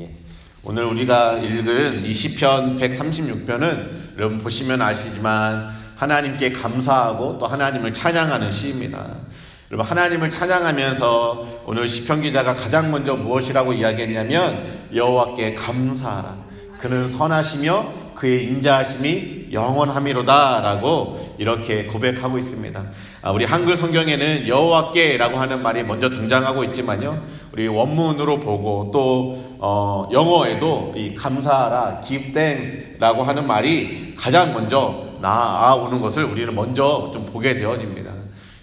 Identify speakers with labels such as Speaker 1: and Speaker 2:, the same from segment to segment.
Speaker 1: 예. 오늘 우리가 읽은 이 시편 136편은 여러분 보시면 아시지만 하나님께 감사하고 또 하나님을 찬양하는 시입니다. 여러분 하나님을 찬양하면서 오늘 시편 기자가 가장 먼저 무엇이라고 이야기했냐면 여호와께 감사하라. 그는 선하시며 그의 인자하심이 영원함이로다라고 이렇게 고백하고 있습니다. 아, 우리 한글 성경에는 여호와께라고 하는 말이 먼저 등장하고 있지만요. 우리 원문으로 보고 또 어, 영어에도 이 감사하라, give thanks라고 하는 말이 가장 먼저 나아오는 것을 우리는 먼저 좀 보게 되어집니다.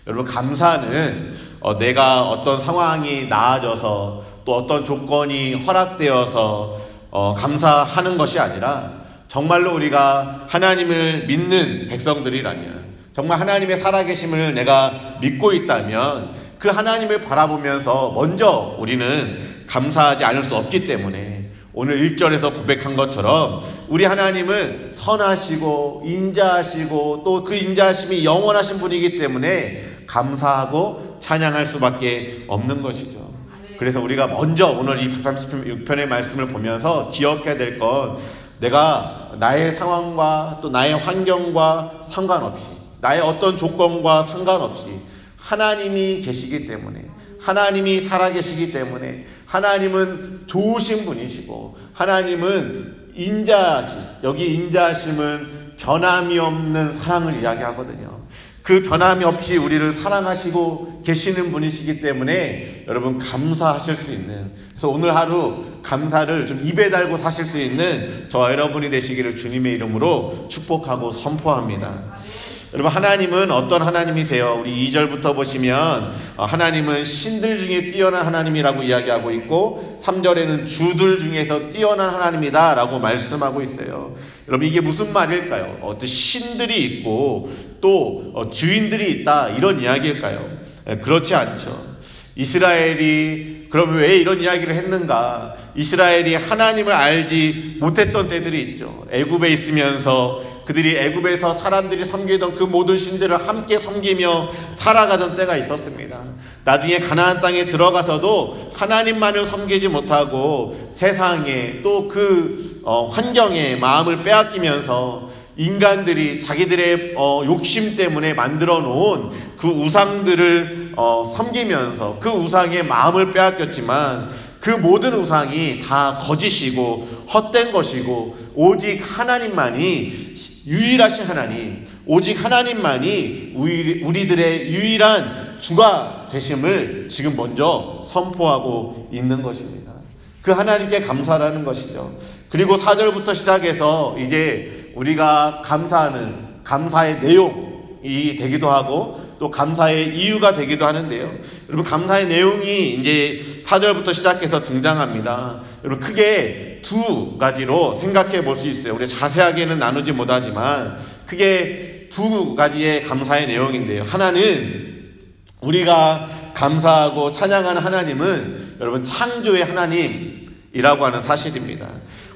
Speaker 1: 여러분 감사는 어, 내가 어떤 상황이 나아져서 또 어떤 조건이 허락되어서 어, 감사하는 것이 아니라 정말로 우리가 하나님을 믿는 백성들이라면 정말 하나님의 살아계심을 내가 믿고 있다면 그 하나님을 바라보면서 먼저 우리는 감사하지 않을 수 없기 때문에 오늘 1절에서 고백한 것처럼 우리 하나님은 선하시고 인자하시고 또 그 인자하심이 영원하신 분이기 때문에 감사하고 찬양할 수밖에 없는 것이죠. 그래서 우리가 먼저 오늘 이 136편의 말씀을 보면서 기억해야 될 건 내가 나의 상황과 또 나의 환경과 상관없이 나의 어떤 조건과 상관없이 하나님이 계시기 때문에 하나님이 살아계시기 때문에 하나님은 좋으신 분이시고 하나님은 인자하시 여기 인자하심은 변함이 없는 사랑을 이야기하거든요. 그 변함이 없이 우리를 사랑하시고 계시는 분이시기 때문에 여러분 감사하실 수 있는 그래서 오늘 하루 감사를 좀 입에 달고 사실 수 있는 저와 여러분이 되시기를 주님의 이름으로 축복하고 선포합니다. 여러분 하나님은 어떤 하나님이세요? 우리 2절부터 보시면 어, 하나님은 신들 중에 뛰어난 하나님이라고 이야기하고 있고 3절에는 주들 중에서 뛰어난 하나님이다라고 말씀하고 있어요. 여러분 이게 무슨 말일까요? 어떤 신들이 있고 또 어, 주인들이 있다 이런 이야기일까요? 예, 그렇지 않죠. 이스라엘이 그럼 왜 이런 이야기를 했는가? 이스라엘이 하나님을 알지 못했던 때들이 있죠. 애굽에 있으면서 그들이 애굽에서 사람들이 섬기던 그 모든 신들을 함께 섬기며 살아가던 때가 있었습니다. 나중에 가나안 땅에 들어가서도 하나님만을 섬기지 못하고 세상에 또그 어, 환경에 마음을 빼앗기면서 인간들이 자기들의 어, 욕심 때문에 만들어 놓은 그 우상들을 어, 섬기면서 그 우상의 마음을 빼앗겼지만 그 모든 우상이 다 거짓이고 헛된 것이고 오직 하나님만이 유일하신 하나님, 오직 하나님만이 우리들의 유일한 주가 되심을 지금 먼저 선포하고 있는 것입니다. 그 하나님께 감사라는 것이죠. 그리고 4절부터 시작해서 이제 우리가 감사하는 감사의 내용이 되기도 하고 또 감사의 이유가 되기도 하는데요. 여러분 감사의 내용이 이제 4절부터 시작해서 등장합니다. 여러분 크게 두 가지로 생각해 볼 수 있어요. 우리 자세하게는 나누지 못하지만 크게 두 가지의 감사의 내용인데요. 하나는 우리가 감사하고 찬양하는 하나님은 여러분 창조의 하나님이라고 하는 사실입니다.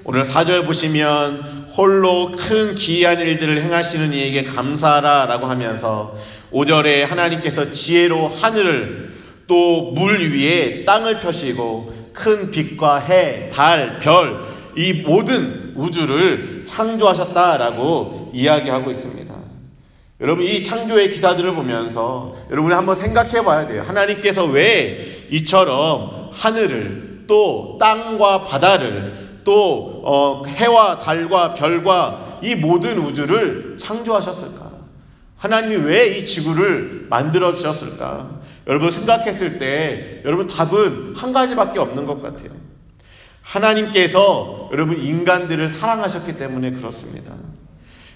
Speaker 1: 오늘 4절 보시면 홀로 큰 기이한 일들을 행하시는 이에게 감사하라 라고 하면서 5절에 하나님께서 지혜로 하늘을 또 물 위에 땅을 펴시고 큰 빛과 해, 달, 별, 이 모든 우주를 창조하셨다라고 이야기하고 있습니다. 여러분, 이 창조의 기사들을 보면서 여러분이 한번 생각해 봐야 돼요. 하나님께서 왜 이처럼 하늘을 또 땅과 바다를 또 어, 해와 달과 별과 이 모든 우주를 창조하셨을까? 하나님이 왜 이 지구를 만들어 주셨을까? 여러분 생각했을 때 여러분 답은 한 가지밖에 없는 것 같아요. 하나님께서 여러분 인간들을 사랑하셨기 때문에 그렇습니다.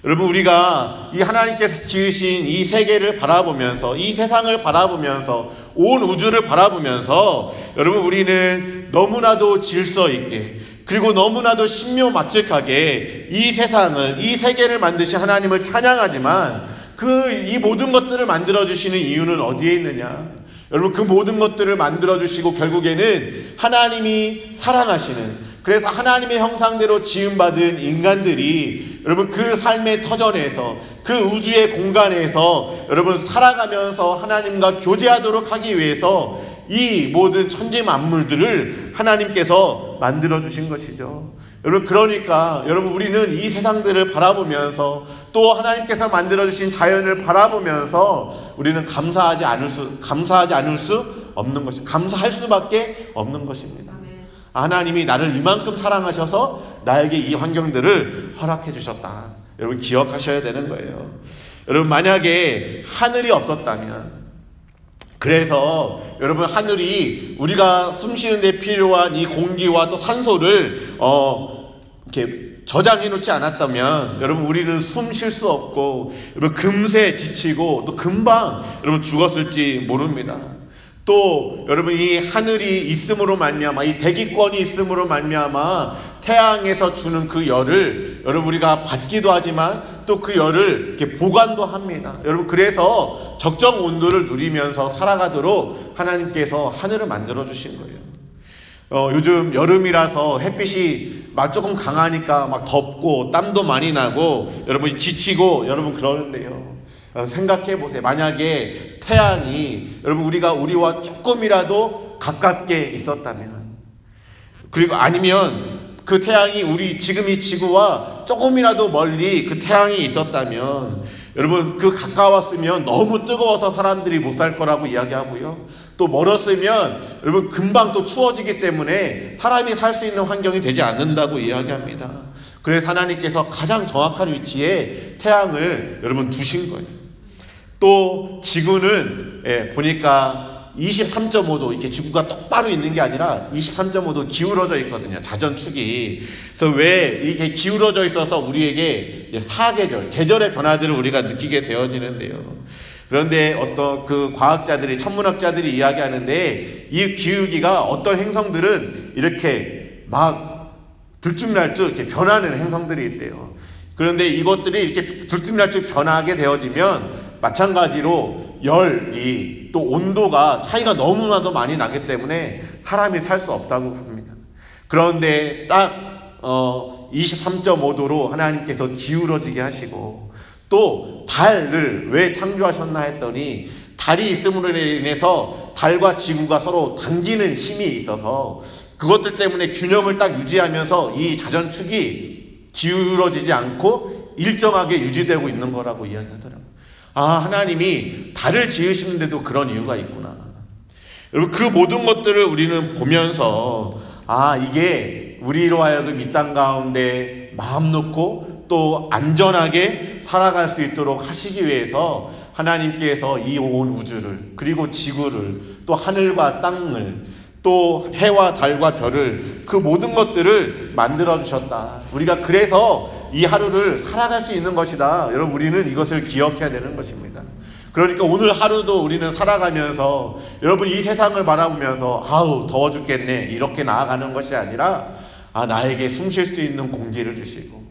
Speaker 1: 여러분 우리가 이 하나님께서 지으신 이 세계를 바라보면서 이 세상을 바라보면서 온 우주를 바라보면서 여러분 우리는 너무나도 질서 있게 그리고 너무나도 신묘막측하게 이 세상을 이 세계를 만드신 하나님을 찬양하지만 그 이 모든 것들을 만들어 주시는 이유는 어디에 있느냐? 여러분 그 모든 것들을 만들어 주시고 결국에는 하나님이 사랑하시는 그래서 하나님의 형상대로 지음받은 인간들이 여러분 그 삶의 터전에서 그 우주의 공간에서 여러분 살아가면서 하나님과 교제하도록 하기 위해서 이 모든 천지 만물들을 하나님께서 만들어 주신 것이죠. 여러분 그러니까 여러분 우리는 이 세상들을 바라보면서 또 하나님께서 만들어 주신 자연을 바라보면서 우리는 감사하지 않을 수 감사하지 않을 수 없는 것이 감사할 수밖에 없는 것입니다. 하나님이 나를 이만큼 사랑하셔서 나에게 이 환경들을 허락해 주셨다. 여러분 기억하셔야 되는 거예요. 여러분 만약에 하늘이 없었다면 그래서 여러분 하늘이 우리가 숨 쉬는 데 필요한 이 공기와 또 산소를 어 이렇게 저장해 놓지 않았다면 여러분 우리는 숨 쉴 수 없고 여러분 금세 지치고 또 금방 여러분 죽었을지 모릅니다. 또 여러분 이 하늘이 있음으로 말미암아 이 대기권이 있음으로 말미암아 태양에서 주는 그 열을 여러분 우리가 받기도 하지만 또 그 열을 이렇게 보관도 합니다. 여러분 그래서 적정 온도를 누리면서 살아가도록 하나님께서 하늘을 만들어 주신 거예요. 어, 요즘 여름이라서 햇빛이 막 조금 강하니까 막 덥고 땀도 많이 나고 여러분이 지치고 여러분 그러는데요. 어, 생각해 보세요. 만약에 태양이 여러분 우리가 우리와 조금이라도 가깝게 있었다면 그리고 아니면 그 태양이 우리 지금 이 지구와 조금이라도 멀리 그 태양이 있었다면 여러분 그 가까웠으면 너무 뜨거워서 사람들이 못 살 거라고 이야기하고요. 또 멀었으면 여러분 금방 또 추워지기 때문에 사람이 살 수 있는 환경이 되지 않는다고 이야기합니다. 그래서 하나님께서 가장 정확한 위치에 태양을 여러분 두신 거예요. 또 지구는 예, 보니까 23.5도 이렇게 지구가 똑바로 있는 게 아니라 23.5도 기울어져 있거든요. 자전축이. 그래서 왜 이게 기울어져 있어서 우리에게 사계절, 계절의 변화들을 우리가 느끼게 되어지는데요. 그런데 어떤 그 과학자들이 천문학자들이 이야기하는데 이 기울기가 어떤 행성들은 이렇게 막 들쭉날쭉 이렇게 변하는 행성들이 있대요. 그런데 이것들이 이렇게 들쭉날쭉 변하게 되어지면 마찬가지로 열이 또 온도가 차이가 너무나도 많이 나기 때문에 사람이 살 수 없다고 합니다. 그런데 딱 어, 23.5도로 하나님께서 기울어지게 하시고 또 달을 왜 창조하셨나 했더니 달이 있음으로 인해서 달과 지구가 서로 당기는 힘이 있어서 그것들 때문에 균형을 딱 유지하면서 이 자전축이 기울어지지 않고 일정하게 유지되고 있는 거라고 이야기하더라고요. 아, 하나님이 달을 지으시는데도 그런 이유가 있구나. 여러분, 그 모든 것들을 우리는 보면서, 아, 이게 우리로 하여금 이 땅 가운데 마음 놓고 또 안전하게 살아갈 수 있도록 하시기 위해서 하나님께서 이 온 우주를, 그리고 지구를, 또 하늘과 땅을, 또 해와 달과 별을, 그 모든 것들을 만들어 주셨다. 우리가 그래서 이 하루를 살아갈 수 있는 것이다. 여러분, 우리는 이것을 기억해야 되는 것입니다. 그러니까 오늘 하루도 우리는 살아가면서 여러분 이 세상을 바라보면서 아우 더워 죽겠네 이렇게 나아가는 것이 아니라 아 나에게 숨 쉴 수 있는 공기를 주시고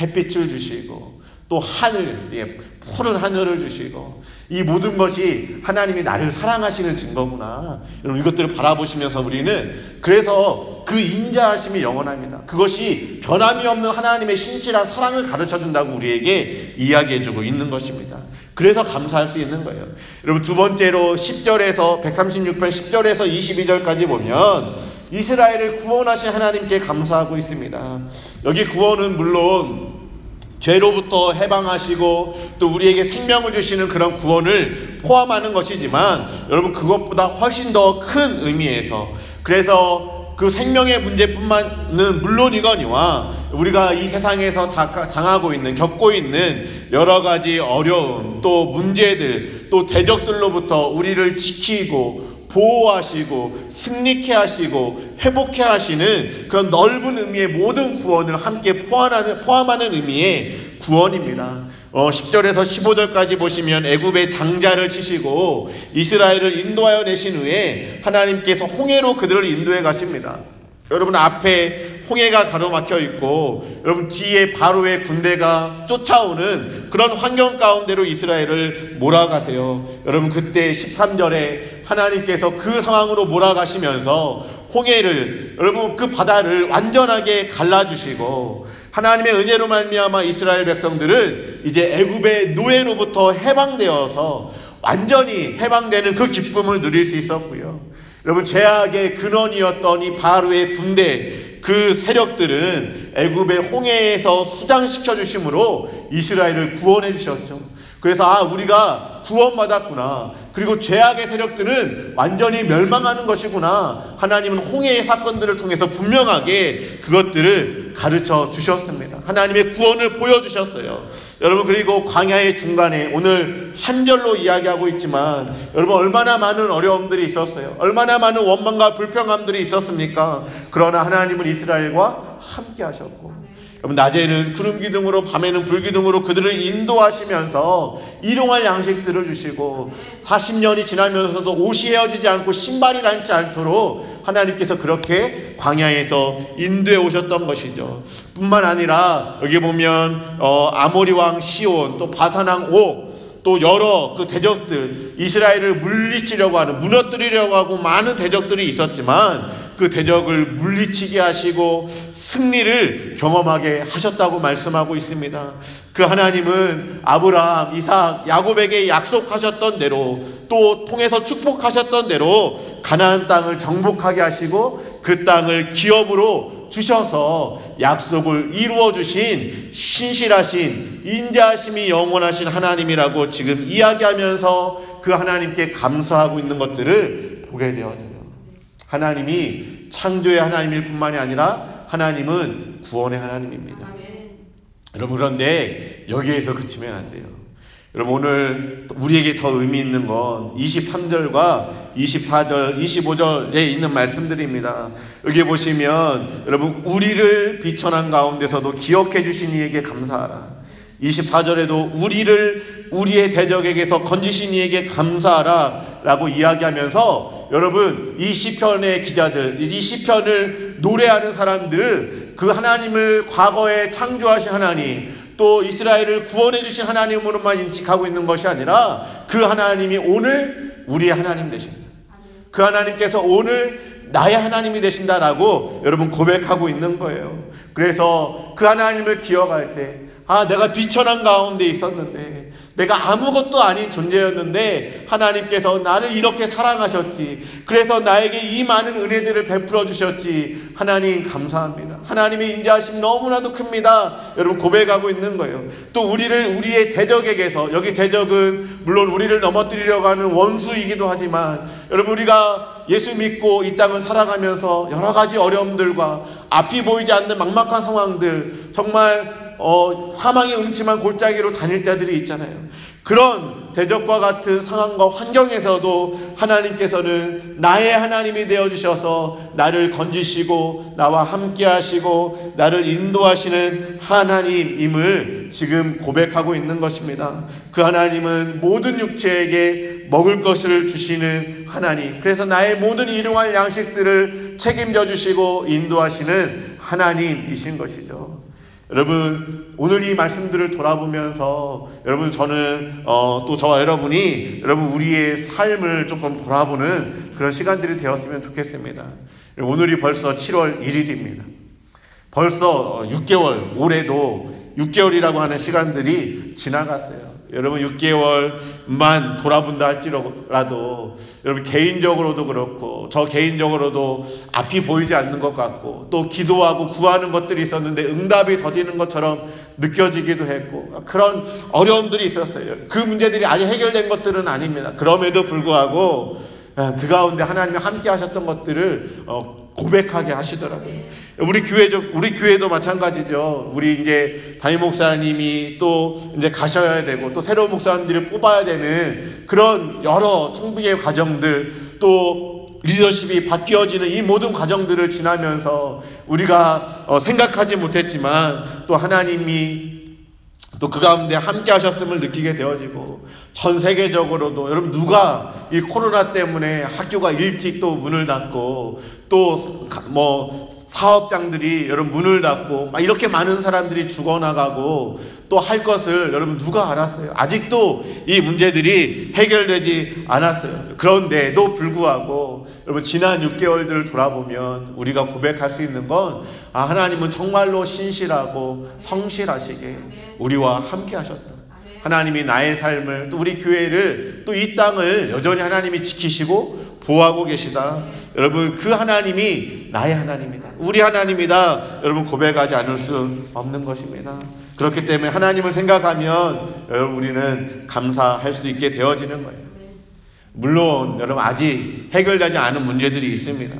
Speaker 1: 햇빛을 주시고 또 하늘 예, 푸른 하늘을 주시고 이 모든 것이 하나님이 나를 사랑하시는 증거구나. 여러분 이것들을 바라보시면서 우리는 그래서 그 인자하심이 영원합니다. 그것이 변함이 없는 하나님의 신실한 사랑을 가르쳐 준다고 우리에게 이야기해 주고 있는 것입니다. 그래서 감사할 수 있는 거예요. 여러분 두 번째로 10절에서 136편 10절에서 22절까지 보면 이스라엘을 구원하신 하나님께 감사하고 있습니다. 여기 구원은 물론 죄로부터 해방하시고 또 우리에게 생명을 주시는 그런 구원을 포함하는 것이지만 여러분 그것보다 훨씬 더 큰 의미에서 그래서 그 생명의 문제뿐만은 물론이거니와 우리가 이 세상에서 당하고 있는 겪고 있는 여러 가지 어려움 또 문제들 또 대적들로부터 우리를 지키고 보호하시고 승리케 하시고 회복케 하시는 그런 넓은 의미의 모든 구원을 함께 포함하는, 포함하는 의미의 구원입니다. 어, 10절에서 15절까지 보시면 애굽의 장자를 치시고 이스라엘을 인도하여 내신 후에 하나님께서 홍해로 그들을 인도해 가십니다. 여러분 앞에 홍해가 가로막혀 있고 여러분 뒤에 바로의 군대가 쫓아오는 그런 환경 가운데로 이스라엘을 몰아가세요. 여러분 그때 13절에 하나님께서 그 상황으로 몰아가시면서 홍해를 여러분 그 바다를 완전하게 갈라주시고 하나님의 은혜로 말미암아 이스라엘 백성들은 이제 애굽의 노예로부터 해방되어서 완전히 해방되는 그 기쁨을 누릴 수 있었고요. 여러분 죄악의 근원이었던 이 바로의 군대 그 세력들은 애굽의 홍해에서 수장시켜 주심으로 이스라엘을 구원해 주셨죠. 그래서 아 우리가 구원받았구나. 그리고 죄악의 세력들은 완전히 멸망하는 것이구나. 하나님은 홍해의 사건들을 통해서 분명하게 그것들을 가르쳐 주셨습니다. 하나님의 구원을 보여주셨어요. 여러분 그리고 광야의 중간에 오늘 한 절로 이야기하고 있지만 여러분 얼마나 많은 어려움들이 있었어요. 얼마나 많은 원망과 불평함들이 있었습니까? 그러나 하나님은 이스라엘과 함께 하셨고 여러분 낮에는 구름 기둥으로 밤에는 불 기둥으로 그들을 인도하시면서 일용할 양식들을 주시고 40년이 지나면서도 옷이 헤어지지 않고 신발이 닳지 않도록 하나님께서 그렇게 광야에서 인도해 오셨던 것이죠. 뿐만 아니라 여기 보면 어, 아모리 왕 시온 또 바산왕 옥, 또 여러 그 대적들 이스라엘을 물리치려고 하는 무너뜨리려고 하고 많은 대적들이 있었지만 그 대적을 물리치게 하시고 승리를 경험하게 하셨다고 말씀하고 있습니다. 그 하나님은 아브라함, 이삭, 야곱에게 약속하셨던 대로 또 통해서 축복하셨던 대로 가나안 땅을 정복하게 하시고 그 땅을 기업으로 주셔서 약속을 이루어 주신 신실하신 인자하심이 영원하신 하나님이라고 지금 이야기하면서 그 하나님께 감사하고 있는 것들을 보게 되어져요. 하나님이 창조의 하나님일 뿐만이 아니라 하나님은 구원의 하나님입니다. 여러분 그런데 여기에서 그치면 안 돼요. 여러분 오늘 우리에게 더 의미 있는 건 23절과 24절, 25절에 있는 말씀들입니다. 여기 보시면 여러분 우리를 비천한 가운데서도 기억해 주신 이에게 감사하라. 24절에도 우리를 우리의 대적에게서 건지신 이에게 감사하라 라고 이야기하면서 여러분 이 시편의 기자들 이 시편을 노래하는 사람들은 그 하나님을 과거에 창조하신 하나님 또 이스라엘을 구원해 주신 하나님으로만 인식하고 있는 것이 아니라 그 하나님이 오늘 우리의 하나님 되십니다. 그 하나님께서 오늘 나의 하나님이 되신다라고 여러분 고백하고 있는 거예요. 그래서 그 하나님을 기억할 때, 아, 내가 비천한 가운데 있었는데, 내가 아무것도 아닌 존재였는데 하나님께서 나를 이렇게 사랑하셨지. 그래서 나에게 이 많은 은혜들을 베풀어 주셨지. 하나님 감사합니다. 하나님의 인자하심 너무나도 큽니다. 여러분 고백하고 있는 거예요. 또 우리를 우리의 대적에게서 여기 대적은 물론 우리를 넘어뜨리려고 하는 원수이기도 하지만 여러분 우리가 예수 믿고 이 땅을 살아가면서 여러 가지 어려움들과 앞이 보이지 않는 막막한 상황들 정말 어, 사망의 음침한 골짜기로 다닐 때들이 있잖아요. 그런 대적과 같은 상황과 환경에서도 하나님께서는 나의 하나님이 되어 주셔서 나를 건지시고 나와 함께 하시고 나를 인도하시는 하나님임을 지금 고백하고 있는 것입니다. 그 하나님은 모든 육체에게 먹을 것을 주시는 하나님. 그래서 나의 모든 일용할 양식들을 책임져 주시고 인도하시는 하나님이신 것이죠. 여러분 오늘 이 말씀들을 돌아보면서 여러분 저는 어, 또 저와 여러분이 여러분 우리의 삶을 조금 돌아보는 그런 시간들이 되었으면 좋겠습니다. 오늘이 벌써 7월 1일입니다. 벌써 6개월 올해도 6개월이라고 하는 시간들이 지나갔어요. 여러분 6개월만 돌아본다 할지라도 여러분 개인적으로도 그렇고 저 개인적으로도 앞이 보이지 않는 것 같고 또 기도하고 구하는 것들이 있었는데 응답이 더디는 것처럼 느껴지기도 했고 그런 어려움들이 있었어요. 그 문제들이 아직 해결된 것들은 아닙니다. 그럼에도 불구하고 그 가운데 하나님이 함께 하셨던 것들을 어, 고백하게 하시더라고요. 우리 교회적 우리 교회도 마찬가지죠. 우리 이제 담임 목사님이 또 이제 가셔야 되고 또 새로운 목사님들을 뽑아야 되는 그런 여러 청부의 과정들 또 리더십이 바뀌어지는 이 모든 과정들을 지나면서 우리가 어, 생각하지 못했지만 또 하나님이 또 그 가운데 함께 하셨음을 느끼게 되어지고 전 세계적으로도 여러분 누가 이 코로나 때문에 학교가 일찍 또 문을 닫고 또 뭐 사업장들이 여러분 문을 닫고 막 이렇게 많은 사람들이 죽어나가고 또 할 것을 여러분 누가 알았어요? 아직도 이 문제들이 해결되지 않았어요. 그런데도 불구하고 여러분 지난 6개월들을 돌아보면 우리가 고백할 수 있는 건 아, 하나님은 정말로 신실하고 성실하시게 우리와 함께 하셨다. 하나님이 나의 삶을 또 우리 교회를 또 이 땅을 여전히 하나님이 지키시고 보호하고 계시다. 여러분 그 하나님이 나의 하나님이다. 우리 하나님이다. 여러분 고백하지 않을 수 없는 것입니다. 그렇기 때문에 하나님을 생각하면 여러분 우리는 감사할 수 있게 되어지는 거예요. 물론 여러분 아직 해결되지 않은 문제들이 있습니다.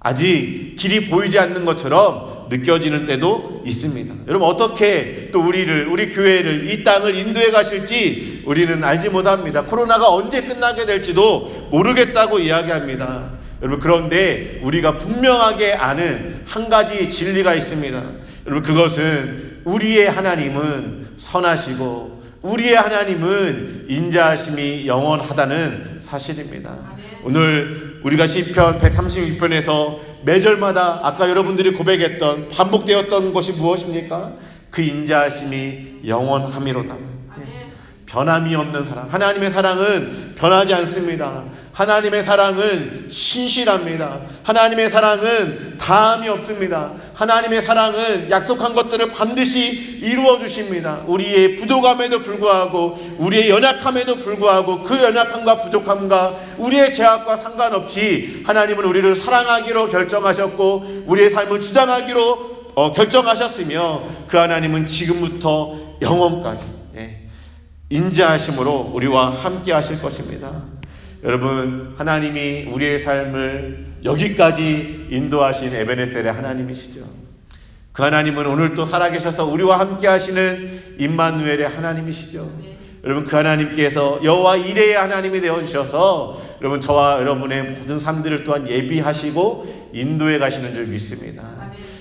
Speaker 1: 아직 길이 보이지 않는 것처럼 느껴지는 때도 있습니다. 여러분 어떻게 또 우리를 우리 교회를 이 땅을 인도해 가실지 우리는 알지 못합니다. 코로나가 언제 끝나게 될지도 모르겠다고 이야기합니다. 여러분 그런데 우리가 분명하게 아는 한 가지 진리가 있습니다. 여러분 그것은 우리의 하나님은 선하시고 우리의 하나님은 인자하심이 영원하다는 사실입니다. 오늘 우리가 시편 136편에서 매절마다 아까 여러분들이 고백했던 반복되었던 것이 무엇입니까? 그 인자하심이 영원함이로다. 변함이 없는 사랑. 하나님의 사랑은 변하지 않습니다. 하나님의 사랑은 신실합니다. 하나님의 사랑은 다함이 없습니다. 하나님의 사랑은 약속한 것들을 반드시 이루어 주십니다. 우리의 부족함에도 불구하고 우리의 연약함에도 불구하고 그 연약함과 부족함과 우리의 죄악과 상관없이 하나님은 우리를 사랑하기로 결정하셨고 우리의 삶을 주장하기로 어, 결정하셨으며 그 하나님은 지금부터 영원까지 예, 인자하심으로 우리와 함께 하실 것입니다. 여러분, 하나님이 우리의 삶을 여기까지 인도하신 에베네셀의 하나님이시죠. 그 하나님은 오늘 또 살아계셔서 우리와 함께 하시는 임마누엘의 하나님이시죠. 여러분, 그 하나님께서 여호와 이레의 하나님이 되어 주셔서 여러분 저와 여러분의 모든 삶들을 또한 예비하시고 인도해 가시는 줄 믿습니다.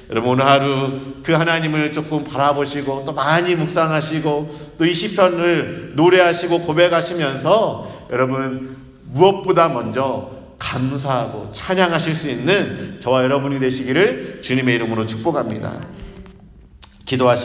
Speaker 1: 여러분 오늘 하루 그 하나님을 조금 바라보시고 또 많이 묵상하시고 또 이 시편을 노래하시고 고백하시면서 여러분 무엇보다 먼저 감사하고 찬양하실 수 있는 저와 여러분이 되시기를 주님의 이름으로 축복합니다. 기도하시